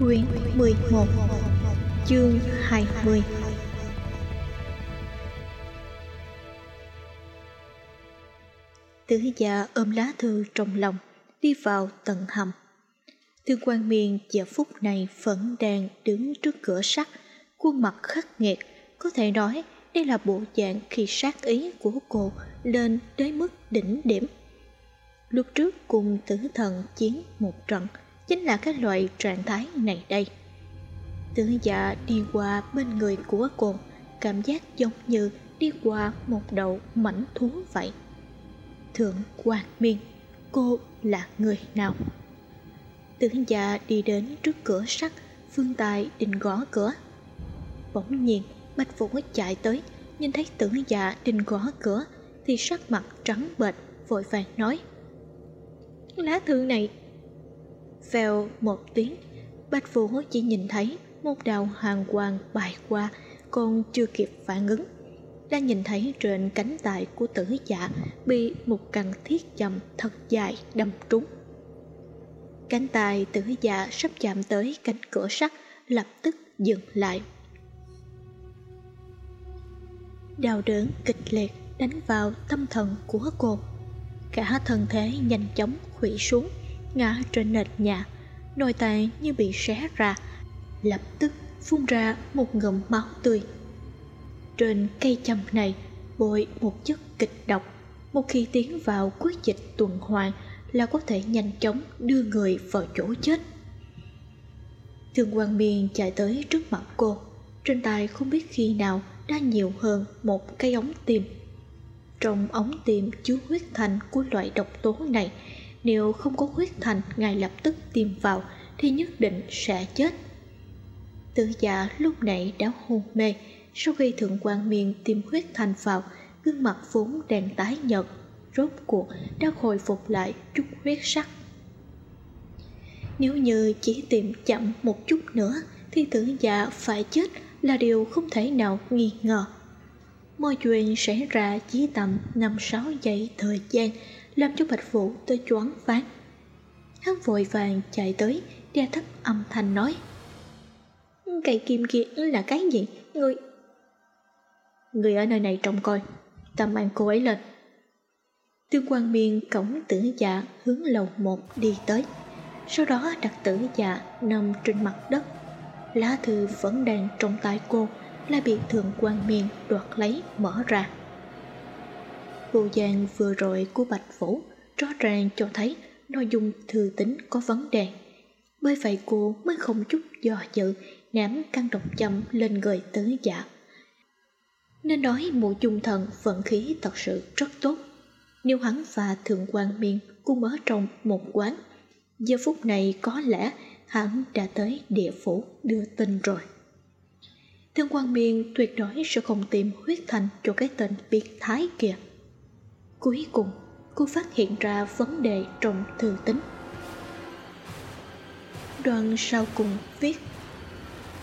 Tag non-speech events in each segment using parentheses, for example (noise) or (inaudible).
Quyển 11 Chương 20 Tử già ôm lá thư trong lòng, Đi vào tận hầm. Thương quan miên giờ phút này vẫn đang đứng trước cửa sắt, Khuôn mặt khắc nghiệt. Có thể nói, đây là bộ dạng khi sát ý của cô lên tới mức đỉnh điểm. Lúc trước cùng tử thần chiến một trận chính là cái loại trạng thái này đây. Tử dạ đi qua bên người của cô, cảm giác giống như đi qua một đầu mảnh thú vậy. Thượng quan miên, cô là người nào? Tử dạ đi đến trước cửa sắt, phương tài định gõ cửa. Bỗng nhiên, Bạch Vũ chạy tới, nhìn thấy tử dạ định gõ cửa, thì sắc mặt trắng bệch, vội vàng nói. Lá thư này Vèo một tiếng, Bạch Vũ chỉ nhìn thấy một đạo hoàng quang bay qua, còn chưa kịp phản ứng. Đã nhìn thấy trên cánh tay của tử giả bị một căn thiết chầm thật dài đâm trúng. Cánh tay tử giả sắp chạm tới cánh cửa sắt, lập tức dừng lại. Đau đớn kịch liệt đánh vào tâm thần của cô. Cả thân thể nhanh chóng khủy xuống, ngã trên nền nhà nội tạng như bị xé ra, lập tức phun ra một ngụm máu tươi. Trên cây châm này bôi một chất kịch độc. Một khi tiến vào quyết dịch tuần hoàn là có thể nhanh chóng đưa người vào chỗ chết. Thương quang miên chạy tới trước mặt cô. Trên tay không biết khi nào đã nhiều hơn một cây ống tim trong ống tim chứa huyết thanh của loại độc tố này nếu không có huyết thành ngay lập tức tiêm vào thì nhất định sẽ chết. Tử giả lúc nãy đã hôn mê. Sau khi thượng quan miên tiêm huyết thành vào, gương mặt vốn đèn tái nhợt, rốt cuộc đã hồi phục lại chút huyết sắc. Nếu như chỉ tiêm chậm một chút nữa, thì tử giả phải chết là điều không thể nào nghi ngờ. Mọi chuyện xảy ra chỉ tầm năm sáu giây thời gian làm cho Bạch Vũ tới choáng váng. Hắn vội vàng chạy tới, đe thấp âm thanh nói. Cây kim kia là cái gì? Người... Người ở nơi này trông coi, ta mang cô ấy lên. Tương quan miên cổng tử dạ hướng lầu một đi tới. Sau đó đặt tử dạ nằm trên mặt đất. Lá thư vẫn đang trong tay cô, lại bị thượng quan miên đoạt lấy mở ra vô gian vừa rồi của Bạch Vũ rõ ràng cho thấy nội dung thư tính có vấn đề. Bởi vậy cô mới không chút do dự ném căn độc châm lên người tứ giả. Nên nói mụ trung thần vận khí thật sự rất tốt. Nếu hắn và Thượng quan Miên cùng ở trong một quán, giờ phút này có lẽ hắn đã tới địa phủ đưa tin rồi. Thượng quan Miên tuyệt đối sẽ không tìm huyết thành cho cái tên biệt thái kia. Cuối cùng, cô phát hiện ra vấn đề trong thư tính. Đoạn sau cùng viết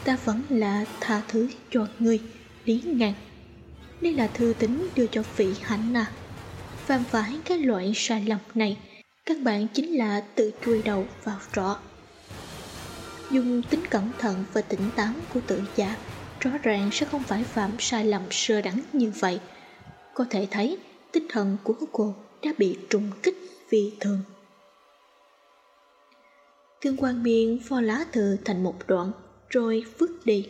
Ta vẫn là tha thứ cho ngươi, Lý Ngàn. Đây là thư tính đưa cho vị hạnh à. Phạm phải cái loại sai lầm này, các bạn chính là tự chui đầu vào rõ. Dùng tính cẩn thận và tỉnh táo của tự giả, rõ ràng sẽ không phải phạm sai lầm sơ đẳng như vậy. Có thể thấy tinh thần của cô đã bị trùng kích vì thường. Thương quan miên pho lá thư thành một đoạn rồi vứt đi.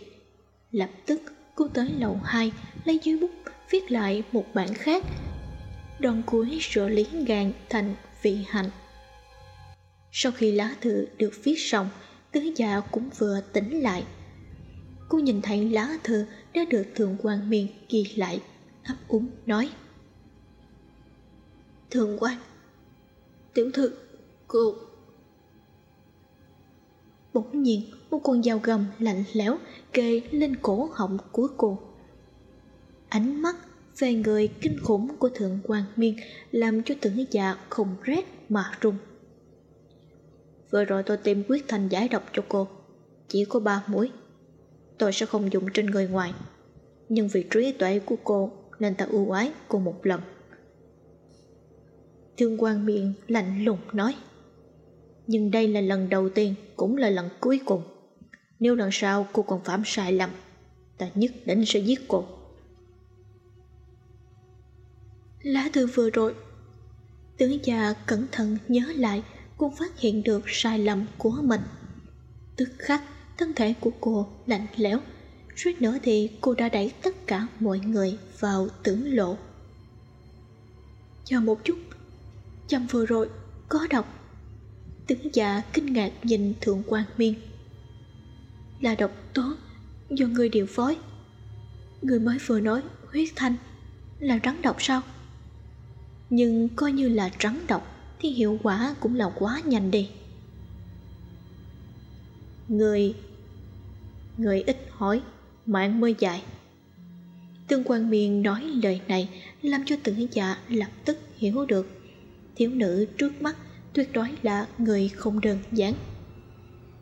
Lập tức cô tới lầu 2 lấy giấy bút viết lại một bản khác. Đoạn cuối sửa lý ngàn thành vị hạnh. Sau khi lá thư được viết xong, tứ dạ cũng vừa tỉnh lại. Cô nhìn thấy lá thư đã được thượng quan miên ghi lại, ấp úng nói. Thượng quan Tiểu thư, Cô bỗng nhiên một con dao gầm lạnh lẽo kề lên cổ họng của cô. Ánh mắt về người kinh khủng của thượng quan miên làm cho tưởng dạ không rét mà run. Vừa rồi tôi tìm quyết thành giải độc cho cô, chỉ có ba mũi tôi sẽ không dùng trên người ngoài, nhưng vì trí tuệ của cô nên ta ưu ái cô một lần thương quan miệng lạnh lùng nói. Nhưng đây là lần đầu tiên, cũng là lần cuối cùng. Nếu lần sau cô còn phạm sai lầm, ta nhất định sẽ giết cô. Lá thư vừa rồi, tướng già cẩn thận nhớ lại cũng phát hiện được sai lầm của mình. Tức khắc, thân thể của cô lạnh lẽo. Suýt nữa thì cô đã đẩy tất cả mọi người vào tưởng lộ. Chờ một chút chăm vừa rồi, có độc tướng già kinh ngạc nhìn thượng quan miên. Là độc tố, do người điều phối. Người mới vừa nói, huyết thanh, là rắn độc sao? Nhưng coi như là rắn độc, thì hiệu quả cũng là quá nhanh đi. Người người ít hỏi, mạng mới dài. Tương quan miên nói lời này, làm cho tử dạ lập tức hiểu được thiếu nữ trước mắt tuyệt đối là người không đơn giản.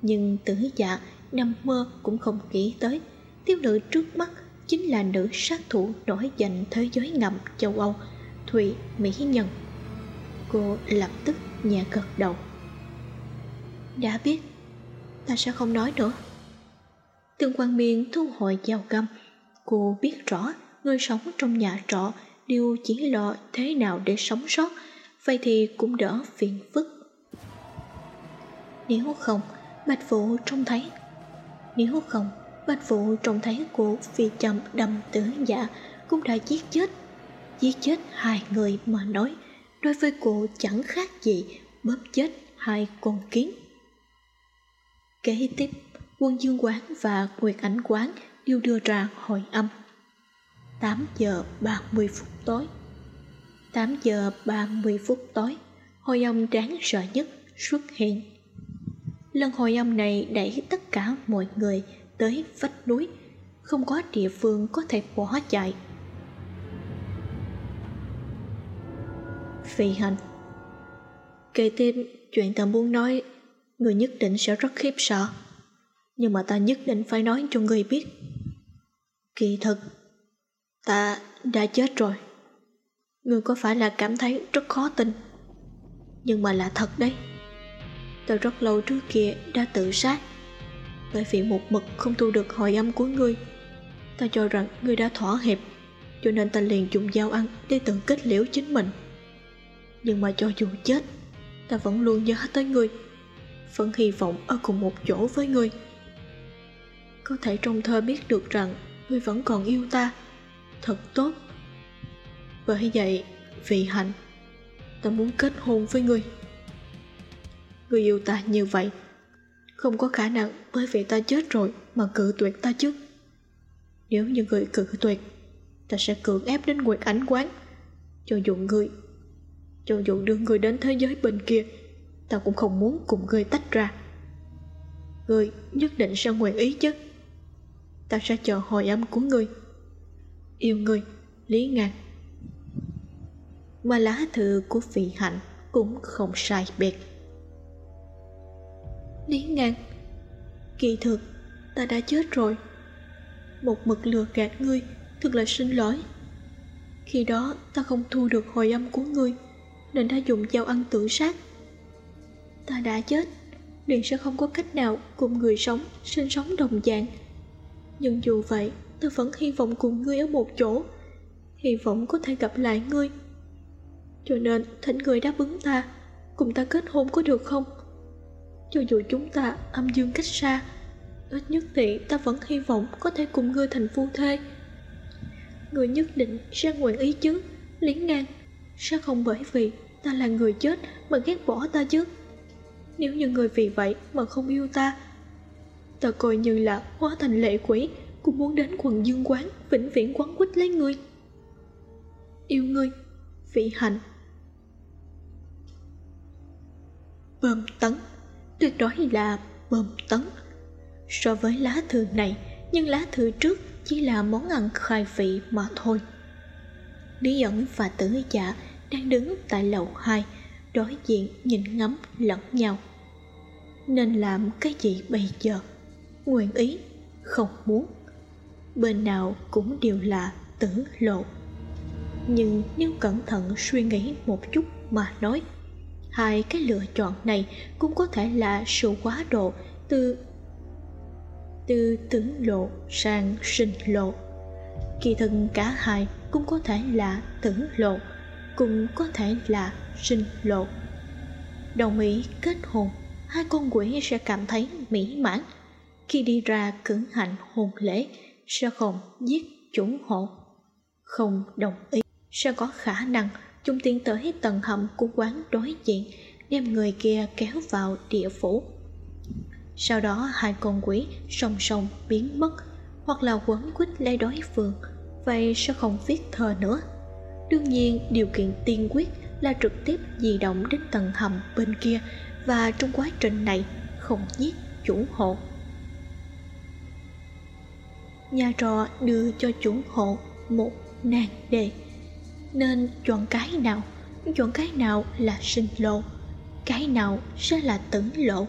Nhưng tử dạ nằm mơ cũng không nghĩ tới, thiếu nữ trước mắt chính là nữ sát thủ nổi danh thế giới ngầm châu âu, thụy mỹ nhân. Cô lập tức nhẹ gật đầu. Đã biết, ta sẽ không nói nữa. Tương quan miên thu hồi dao găm. Cô biết rõ người sống trong nhà trọ đều chỉ lo thế nào để sống sót vậy thì cũng đỡ phiền phức. Nếu không, bạch vũ trông thấy. Nếu không, bạch vũ trông thấy cô vì chậm đâm tử dạ cũng đã giết chết. Giết chết hai người mà nói, đối với cô chẳng khác gì bóp chết hai con kiến. Kế tiếp, quân dương quán và nguyệt ảnh quán đều đưa ra hồi âm. 8 giờ 30 phút tối. 8 giờ 30 phút tối, hồi âm đáng sợ nhất xuất hiện. Lần hồi âm này đẩy tất cả mọi người tới vách núi, không có địa phương có thể bỏ chạy. Phi hành. Kể tiếp chuyện ta muốn nói, người nhất định sẽ rất khiếp sợ. Nhưng mà ta nhất định phải nói cho người biết. Kỳ thực, ta đã chết rồi người có phải là cảm thấy rất khó tin? Nhưng mà là thật đấy. Tôi rất lâu trước kia đã tự sát. Bởi vì một mực không thu được hồi âm của ngươi, ta cho rằng ngươi đã thỏa hiệp, cho nên ta liền dùng dao ăn để tự kết liễu chính mình. Nhưng mà cho dù chết, ta vẫn luôn nhớ tới ngươi, vẫn hy vọng ở cùng một chỗ với ngươi. Có thể trong thơ biết được rằng ngươi vẫn còn yêu ta, thật tốt bởi vậy, vì hạnh, ta muốn kết hôn với ngươi. Ngươi yêu ta như vậy, không có khả năng bởi vì ta chết rồi mà cự tuyệt ta chứ. Nếu như người cự tuyệt, ta sẽ cưỡng ép đến nguyệt ánh quán, cho dù ngươi cho dù đưa người đến thế giới bên kia, ta cũng không muốn cùng ngươi tách ra. Ngươi nhất định sẽ nguyện ý chứ. Ta sẽ chờ hồi âm của ngươi yêu ngươi lý Ngạc mà lá thư của vị hạnh cũng không sai biệt. Lý ngang kỳ thực, ta đã chết rồi. Một mực lừa gạt ngươi thật là xin lỗi. Khi đó ta không thu được hồi âm của ngươi, nên đã dùng dao ăn tự sát. Ta đã chết, liền sẽ không có cách nào cùng người sống, sinh sống đồng dạng. Nhưng dù vậy, ta vẫn hy vọng cùng ngươi ở một chỗ. Hy vọng có thể gặp lại ngươi cho nên thỉnh người đáp ứng ta, cùng ta kết hôn có được không? Cho dù chúng ta âm dương cách xa, ít nhất thì ta vẫn hy vọng có thể cùng ngươi thành phu thê. Người nhất định sẽ nguyện ý chứ, liễn ngang sẽ không bởi vì ta là người chết mà ghét bỏ ta chứ. Nếu như người vì vậy mà không yêu ta ta coi như là hóa thành lệ quỷ, cũng muốn đến quần dương quán vĩnh viễn quấn quýt lấy ngươi yêu ngươi, vị hạnh. Bơm tấn. Tuyệt đối là bơm tấn. So với lá thư này, nhưng lá thư trước chỉ là món ăn khai vị mà thôi. Lý ẩn và tử dạ đang đứng tại lầu hai, đối diện nhìn ngắm lẫn nhau. Nên làm cái gì bây giờ? Nguyện ý, không muốn. Bên nào cũng đều là tử lộ. Nhưng nếu cẩn thận suy nghĩ một chút mà nói hai cái lựa chọn này cũng có thể là sự quá độ từ từ tưởng lộ sang sinh lộ. Kỳ thân cả hai cũng có thể là tưởng lộ, cũng có thể là sinh lộ. Đồng ý kết hôn, hai con quỷ sẽ cảm thấy mỹ mãn. Khi đi ra cưỡng hành hôn lễ, sẽ không giết chủ hộ. Không đồng ý, sẽ có khả năng chúng tiến tới tầng hầm của quán đối diện, đem người kia kéo vào địa phủ. Sau đó hai con quỷ song song biến mất, hoặc là quấn quýt lấy đối phương, vậy sẽ không viết thơ nữa. Đương nhiên, điều kiện tiên quyết là trực tiếp di động đến tầng hầm bên kia và trong quá trình này không giết chủ hộ. Nhà trọ đưa cho chủ hộ một nàng đề nên chọn cái nào? Chọn cái nào là sinh lộ? Cái nào sẽ là tử lộ?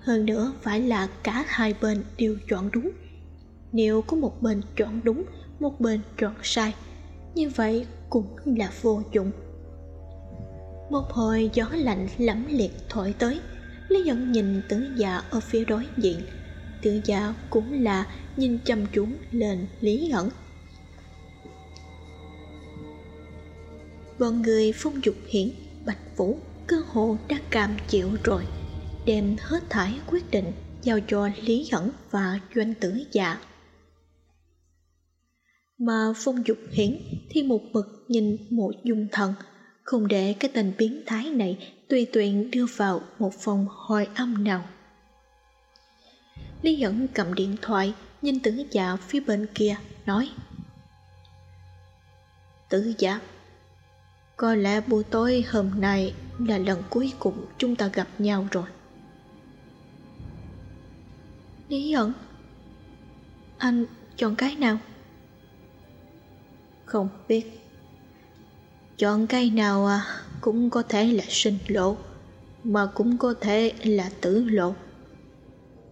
Hơn nữa, phải là cả hai bên đều chọn đúng. Nếu có một bên chọn đúng, một bên chọn sai, như vậy cũng là vô dụng. Một hồi gió lạnh lẫm liệt thổi tới, lý dẫn nhìn tử già ở phía đối diện. Tử già cũng là nhìn chăm chú lên lý ẩn bọn người phong dục hiển, bạch vũ, cơ hồ đã cam chịu rồi, đem hết thải quyết định giao cho lý hẳn và doanh tử dạ. Mà phong dục hiển thì một mực nhìn mộ dung thần, không để cái tên biến thái này tùy tiện đưa vào một phòng hồi âm nào. Lý hẳn cầm điện thoại, nhìn tử dạ phía bên kia, nói, tử dạ có lẽ buổi tối hôm nay là lần cuối cùng chúng ta gặp nhau rồi. Lý ẩn anh chọn cái nào? Không biết. Chọn cái nào à cũng có thể là sinh lộ mà cũng có thể là tử lộ.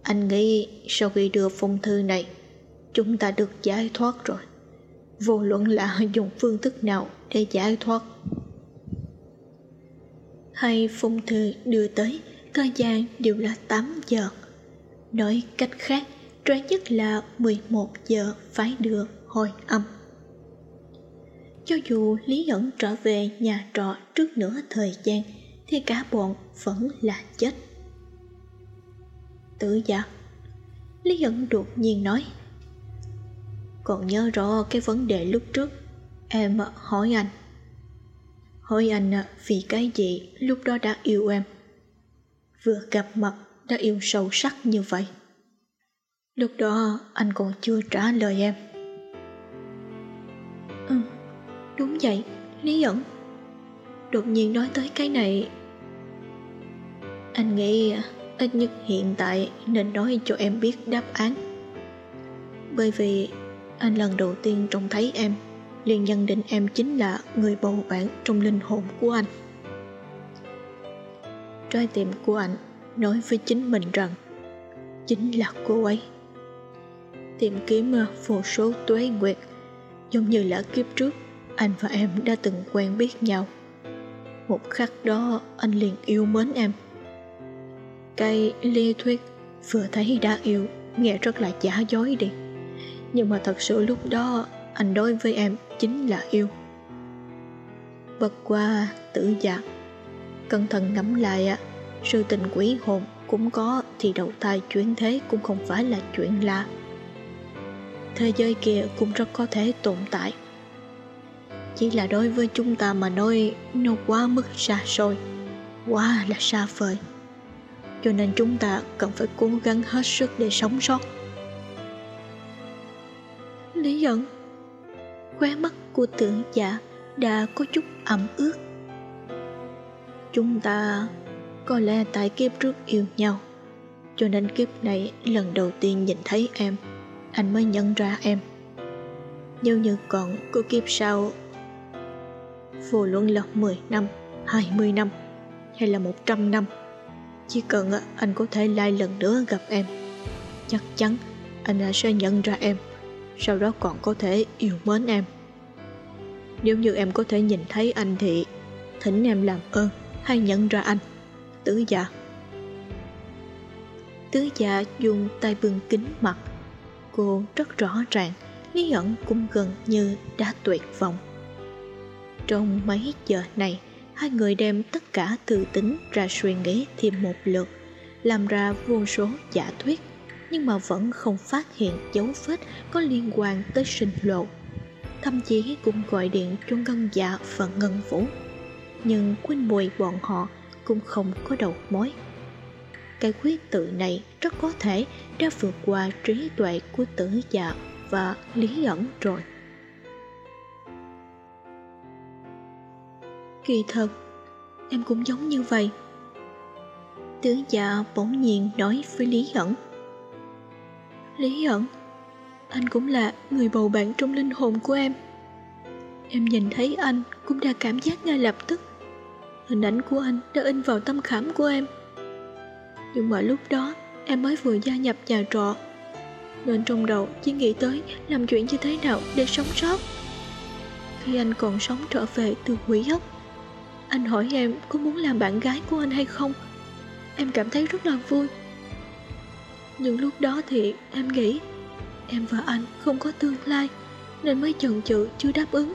Anh nghĩ sau khi đưa phong thư này chúng ta được giải thoát rồi. Vô luận là (laughs) dùng phương thức nào để giải thoát hay phong thư đưa tới thời gian đều là 8 giờ. Nói cách khác trễ nhất là 11 giờ phải đưa hồi âm. Cho dù lý ẩn trở về nhà trọ trước nửa thời gian, thì cả bọn vẫn là chết. Tử giác lý ẩn đột nhiên nói, còn nhớ rõ cái vấn đề lúc trước, em hỏi anh hỏi anh à, vì cái gì lúc đó đã yêu em? Vừa gặp mặt đã yêu sâu sắc như vậy. Lúc đó anh còn chưa trả lời em. Ừ đúng vậy, lý ẩn. Đột nhiên nói tới cái này, anh nghĩ ít nhất hiện tại nên nói cho em biết đáp án. Bởi vì anh lần đầu tiên trông thấy em liền nhận định em chính là người bầu bạn trong linh hồn của anh. Trái tim của anh nói với chính mình rằng, chính là cô ấy. Tìm kiếm à, vô số tuế nguyệt, giống như là kiếp trước, anh và em đã từng quen biết nhau. Một khắc đó, anh liền yêu mến em. Cái lý thuyết vừa thấy đã yêu, nghe rất là giả dối đi. Nhưng mà thật sự lúc đó anh đối với em chính là yêu. Bật qua tự giác cẩn thận ngẫm lại ạ. Sự tình quỷ hồn cũng có thì đầu thai chuyển thế cũng không phải là chuyện lạ. Thế giới kia cũng rất có thể tồn tại. Chỉ là đối với chúng ta mà nói, nó quá mức xa xôi, quá là xa vời. Cho nên chúng ta cần phải cố gắng hết sức để sống sót. Lý giận khóe mắt của tưởng giả đã có chút ẩm ướt. Chúng ta có lẽ tại kiếp trước yêu nhau, cho nên kiếp này lần đầu tiên nhìn thấy em, anh mới nhận ra em. Nếu như còn có kiếp sau, vô luận là 10 năm 20 năm, hay là 100 năm, chỉ cần à, anh có thể lại lần nữa gặp em, chắc chắn anh sẽ nhận ra em sau đó còn có thể yêu mến em. Nếu như em có thể nhìn thấy anh thì thỉnh em làm ơn hay nhận ra anh. Tứ dạ tứ dạ dùng tay bưng kính mặt. Cô rất rõ ràng, lý ẩn cũng gần như đã tuyệt vọng. Trong mấy giờ này, hai người đem tất cả từ tính ra suy nghĩ thêm một lượt, làm ra vô số giả thuyết nhưng mà vẫn không phát hiện dấu vết có liên quan tới sinh lộ. Thậm chí cũng gọi điện cho ngân dạ và ngân vũ. Nhưng quên mùi bọn họ cũng không có đầu mối. Cái quyết tự này rất có thể đã vượt qua trí tuệ của tử dạ và lý ẩn rồi. Kỳ thật, em cũng giống như vậy. Tử dạ bỗng nhiên nói với lý ẩn lý ẩn anh cũng là người bầu bạn trong linh hồn của em. Em nhìn thấy anh cũng đã cảm giác ngay lập tức. Hình ảnh của anh đã in vào tâm khảm của em. Nhưng mà lúc đó, em mới vừa gia nhập nhà trọ. Nên trong đầu chỉ nghĩ tới làm chuyện như thế nào để sống sót. Khi anh còn sống trở về từ quỷ ốc anh hỏi em có muốn làm bạn gái của anh hay không. Em cảm thấy rất là vui nhưng lúc đó thì em nghĩ em và anh không có tương lai nên mới chần chừ chưa đáp ứng.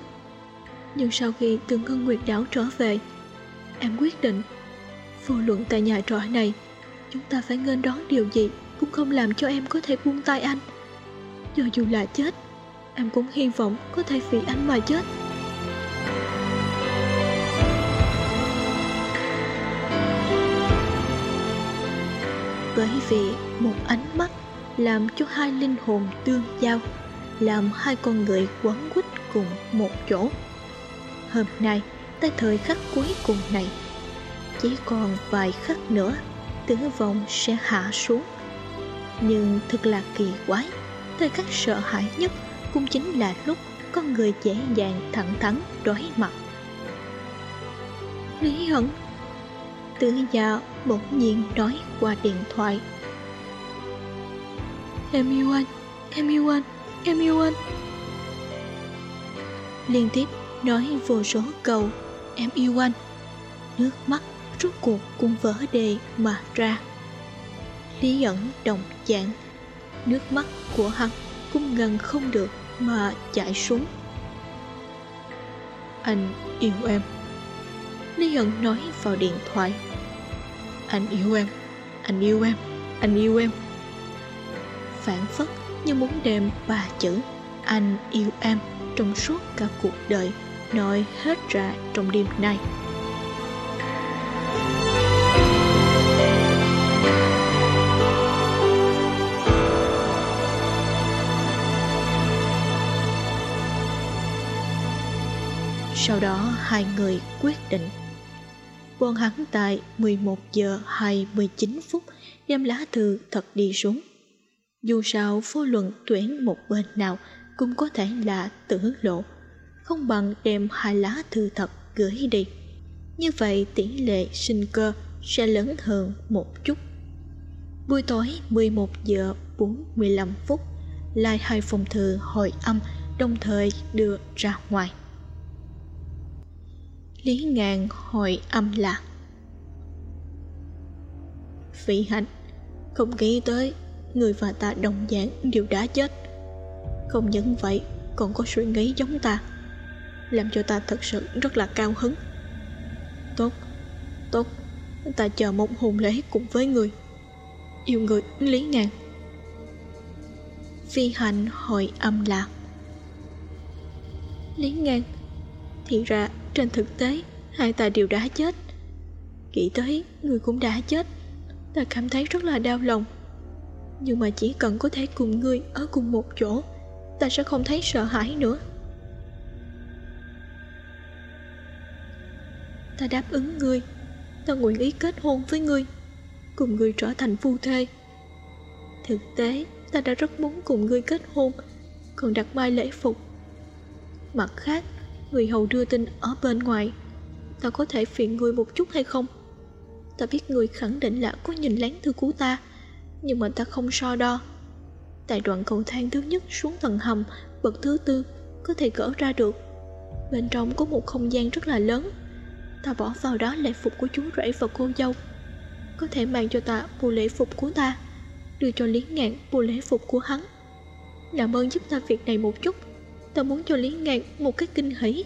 Nhưng sau khi từ ngân nguyệt đảo trở về, em quyết định, vô luận tại nhà trọ này, chúng ta phải nghênh đón điều gì cũng không làm cho em có thể buông tay anh. Cho dù là chết, em cũng hy vọng có thể vì anh mà chết. Bởi vì một ánh mắt làm cho hai linh hồn tương giao, làm hai con người quấn quýt cùng một chỗ. Hôm nay, tới thời khắc cuối cùng này, chỉ còn vài khắc nữa, tử vong sẽ hạ xuống. Nhưng thật là kỳ quái, thời khắc sợ hãi nhất cũng chính là lúc con người dễ dàng thẳng thắn đối mặt. Lý hận tử dạ bỗng nhiên nói qua điện thoại. Em yêu anh em yêu anh em yêu anh. Liên tiếp nói vô số câu em yêu anh. Nước mắt rốt cuộc cũng vỡ đề mà ra. Lý ẩn đồng chạm nước mắt của hắn cũng ngăn không được mà chảy xuống. Anh yêu em lý nói vào điện thoại. Anh yêu em, anh yêu em, anh yêu em. Phản phất như muốn đem ba chữ, anh yêu em trong suốt cả cuộc đời, nói hết ra trong đêm nay. Sau đó hai người quyết định Bọn hắn tại 11 giờ 29 phút đem lá thư thật đi xuống. Dù sao vô luận tuyển một bên nào cũng có thể là tử lộ, không bằng đem hai lá thư thật gửi đi. Như vậy tỷ lệ sinh cơ sẽ lớn hơn một chút. Buổi tối 11 giờ 45 phút, lại hai phòng thư hồi âm đồng thời đưa ra ngoài. Lý ngàn hồi âm lạc Phi hạnh, Không nghĩ tới Người và ta đồng dạng đều đã chết. Không những vậy, Còn có suy nghĩ giống ta, Làm cho ta thật sự rất là cao hứng. Tốt Tốt, Ta chờ một hồn lễ cùng với người. Yêu người Lý ngàn. Phi hạnh hồi âm lạc Lý ngàn, Thì ra trên thực tế, hai ta đều đã chết. Nghĩ tới, người cũng đã chết. Ta cảm thấy rất là đau lòng. Nhưng mà chỉ cần có thể cùng ngươi ở cùng một chỗ, ta sẽ không thấy sợ hãi nữa. Ta đáp ứng ngươi. Ta nguyện ý kết hôn với ngươi, cùng ngươi trở thành phu thê. Thực tế, ta đã rất muốn cùng ngươi kết hôn, Còn đặt mai lễ phục. Mặt khác Người hầu đưa tin ở bên ngoài. Ta có thể phiền người một chút hay không? Ta biết người khẳng định là có nhìn lén thư của ta, Nhưng mà ta không so đo. Tại đoạn cầu thang thứ nhất xuống tầng hầm, Bậc thứ tư Có thể gỡ ra được. Bên trong có một không gian rất là lớn. Ta bỏ vào đó lễ phục của chú rể và cô dâu. Có thể mang cho ta bộ lễ phục của ta, Đưa cho Lý Ngạn bộ lễ phục của hắn. Làm ơn giúp ta việc này một chút. Ta muốn cho Lý Ngạn một cái kinh hỉ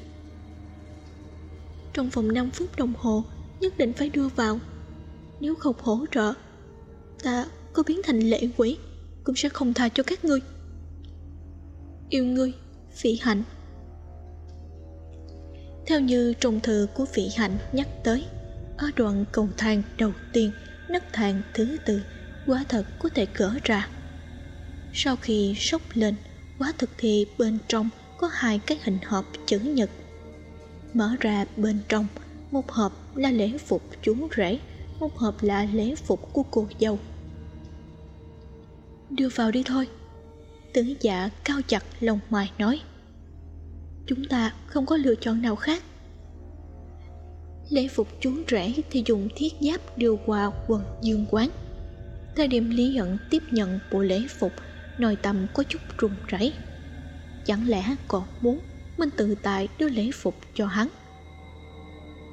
Trong vòng 5 phút đồng hồ, Nhất định phải đưa vào. Nếu không hỗ trợ, Ta có biến thành lệ quỷ, Cũng sẽ không tha cho các ngươi. Yêu ngươi, Phỉ hạnh. Theo như trong thư của vị hạnh nhắc tới, ở đoạn cầu thang đầu tiên, nấc thang thứ tư, quả thật có thể cỡ ra. Sau khi sốc lên, quả thực thì bên trong có hai cái hình hộp chữ nhật. Mở ra bên trong, một hộp là lễ phục chú rể, một hộp là lễ phục của cô dâu. Đưa vào đi thôi tử giả cao chặt lông mày nói. Chúng ta không có lựa chọn nào khác. Lễ phục chú rể thì dùng thiết giáp đưa qua quần dương quán. Thời điểm lý ẩn tiếp nhận bộ lễ phục, nội tâm có chút run rẩy chẳng lẽ còn muốn minh tự tại đưa lễ phục cho hắn?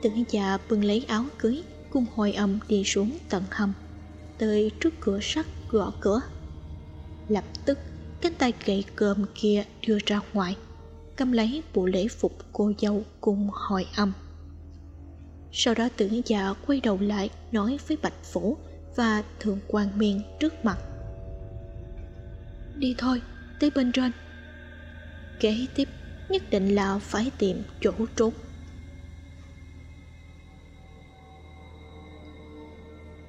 Tử già bưng lấy áo cưới, cùng hồi âm đi xuống tận hầm, tới trước cửa sắt gõ cửa. Lập tức, cánh tay gậy cơm kia đưa ra ngoài, cầm lấy bộ lễ phục cô dâu cùng hồi âm sau đó tử dạ quay đầu lại nói với bạch phủ và thượng quan miên trước mặt. Đi thôi, tới bên trên kế tiếp nhất định là phải tìm chỗ trốn.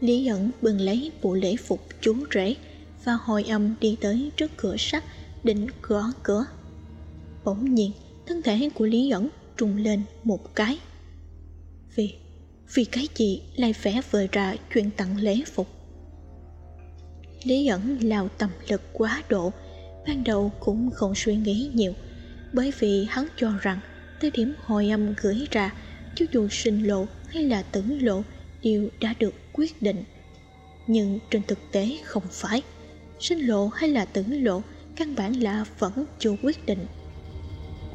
Lý ẩn bừng lấy bộ lễ phục chú rể và hồi âm đi tới trước cửa sắt, định gõ cửa. Bỗng nhiên, thân thể của lý ẩn trùng lên một cái. Vì vì cái gì lại vẽ vời ra chuyện tặng lễ phục? Lý ẩn lao tầm lực quá độ ban đầu cũng không suy nghĩ nhiều, bởi vì hắn cho rằng tới điểm hồi âm gửi ra chứ dù sinh lộ hay là tử lộ đều đã được quyết định. Nhưng trên thực tế không phải, sinh lộ hay là tử lộ căn bản là vẫn chưa quyết định.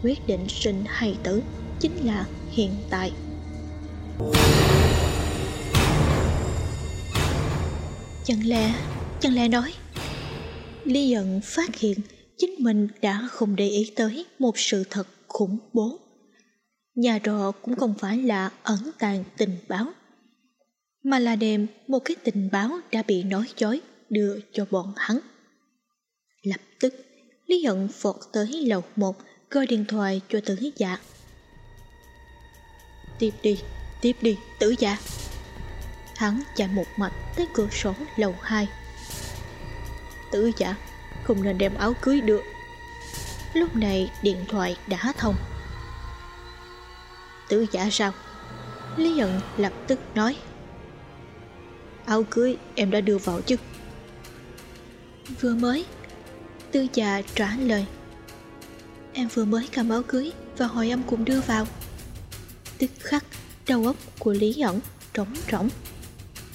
Quyết định sinh hay tử chính là hiện tại. Chẳng lẽ chẳng lẽ nói Lý Dận phát hiện chính mình đã không để ý tới một sự thật khủng bố. Nhà trọ cũng không phải là ẩn tàng tình báo, mà là đem một cái tình báo đã bị nói dối đưa cho bọn hắn. Lập tức, Lý Dận vọt tới lầu một gọi điện thoại cho tử giả Tiếp đi, tiếp đi, tử dạ. Hắn chạy một mạch tới cửa sổ lầu 2 tử giả, Không nên đem áo cưới được. Lúc này điện thoại đã thông. Tử giả sao? Lý nhận lập tức nói. Áo cưới em đã đưa vào chứ? Vừa mới Tư già trả lời. Em vừa mới cầm áo cưới Và hồi âm cùng đưa vào. Tức khắc, Đầu óc của Lý ẩn trống rỗng.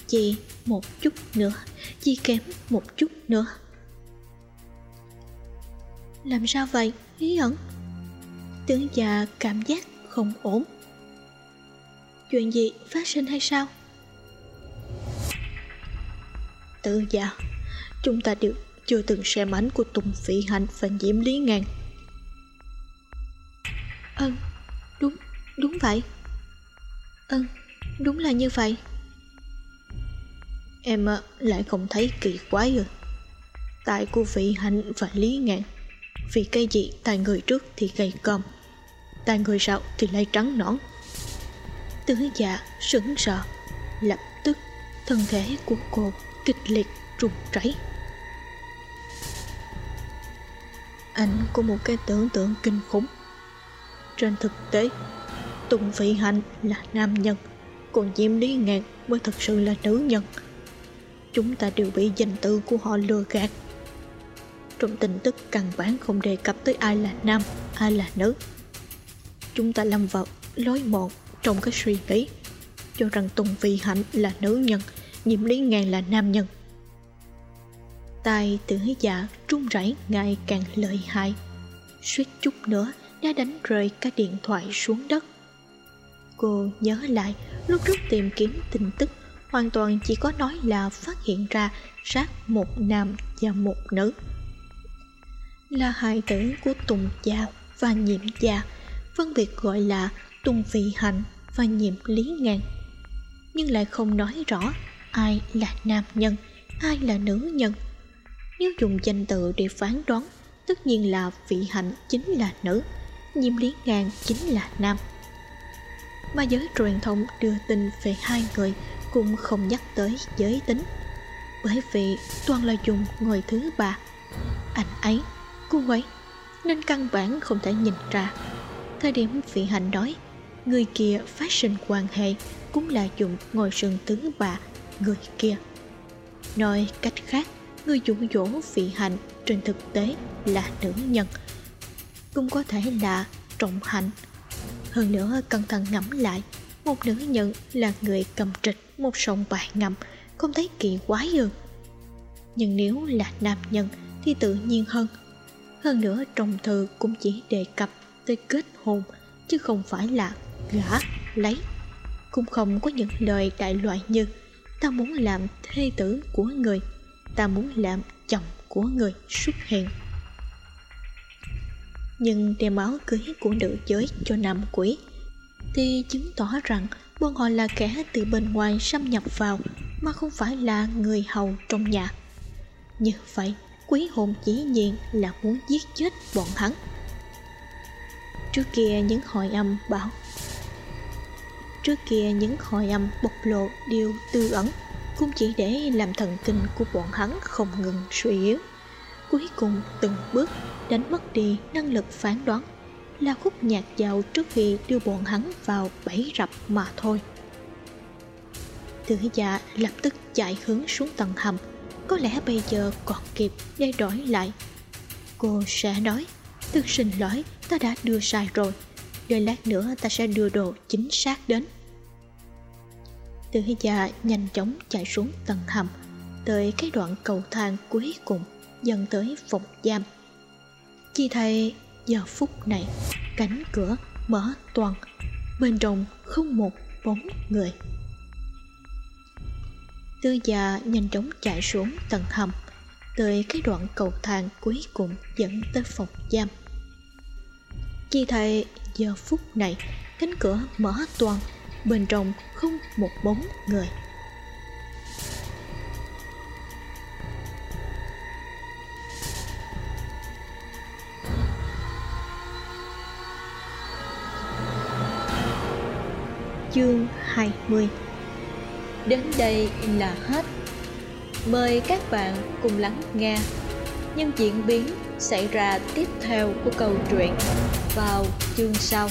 Chỉ một chút nữa, Chỉ kém một chút nữa làm sao vậy? Lý ẩn. Tướng già cảm giác không ổn. Chuyện gì phát sinh hay sao? Tướng già, chúng ta đều chưa từng xem ảnh của tùng phỉ hạnh và diễm lý ngàn. Ân đúng đúng vậy. Ân đúng là như vậy. Em ờ, lại không thấy kỳ quái rồi. Tại của vị hạnh và lý ngạn vì cây gì tại người trước thì gầy còm, tại người sau thì lại trắng nõn. Tứ dạ sững sờ, lập tức thân thể của cô kịch liệt run rẩy ảnh có một cái tưởng tượng kinh khủng. Trên thực tế, Tùng Vị Hạnh là nam nhân, Còn Diêm Lý Ngạn mới thật sự là nữ nhân. Chúng ta đều bị danh tự của họ lừa gạt trong tin tức căn bản không đề cập tới ai là nam, ai là nữ. Chúng ta lâm vào lối mòn trong cái suy nghĩ, cho rằng tùng vị hạnh là nữ nhân, nhiễm lý ngàn là nam nhân. Tay tử dạ trung rẩy ngày càng lợi hại. Suýt chút nữa, đã đánh rơi cái điện thoại xuống đất. Cô nhớ lại, lúc trước tìm kiếm tin tức, hoàn toàn chỉ có nói là phát hiện ra sát một nam và một nữ là hài tử của tùng gia và nhiệm gia, phân biệt gọi là tùng vị hạnh và nhiệm lý ngàn. Nhưng lại không nói rõ ai là nam nhân, ai là nữ nhân. Nếu dùng danh tự để phán đoán, tất nhiên là vị hạnh chính là nữ, nhiệm lý ngàn chính là nam. Mà giới truyền thông đưa tin về hai người cũng không nhắc tới giới tính. Bởi vì toàn là dùng người thứ ba. Anh ấy cô ấy, nên căn bản không thể nhìn ra. Thời điểm vị hạnh nói, người kia phát sinh quan hệ cũng là dùng ngồi sừng tướng bà, người kia. Nói cách khác, người dụ dỗ vị hạnh trên thực tế là nữ nhân, cũng có thể là trọng hạnh. Hơn nữa, cẩn thận ngẫm lại, một nữ nhân là người cầm trịch một sòng bài ngầm, không thấy kỳ quái ư nhưng nếu là nam nhân thì tự nhiên hơn hơn nữa, trong thư cũng chỉ đề cập tới kết hôn, chứ không phải là gả, lấy. Cũng không có những lời đại loại như, ta muốn làm thê tử của người, ta muốn làm chồng của người xuất hiện. Nhưng đem áo cưới của nữ giới cho nam quỷ, thì chứng tỏ rằng bọn họ là kẻ từ bên ngoài xâm nhập vào, mà không phải là người hầu trong nhà. Như vậy quý hồn chỉ nhiên là muốn giết chết bọn hắn. Trước kia những hồi âm bảo trước kia những hồi âm bộc lộ điều tư ẩn cũng chỉ để làm thần kinh của bọn hắn không ngừng suy yếu. Cuối cùng từng bước đánh mất đi năng lực phán đoán là khúc nhạc dạo trước khi đưa bọn hắn vào bẫy rập mà thôi. Tử dạ lập tức chạy hướng xuống tầng hầm có lẽ bây giờ còn kịp để đổi lại. Cô sẽ nói thực xin lỗi, ta đã đưa sai rồi. Đợi lát nữa ta sẽ đưa đồ chính xác đến. Tử già nhanh chóng chạy xuống tầng hầm, tới cái đoạn cầu thang cuối cùng, dần tới phòng giam. Chỉ thay giờ phút này, cánh cửa mở toàn, bên trong không một bóng người tư già nhanh chóng chạy xuống tầng hầm tới cái đoạn cầu thang cuối cùng dẫn tới phòng giam. Chỉ thấy giờ phút này, cánh cửa mở toàn, bên trong không một bóng người. Chương 20 Đến đây là hết. Mời các bạn cùng lắng nghe. Những diễn biến xảy ra tiếp theo của câu chuyện vào chương sau.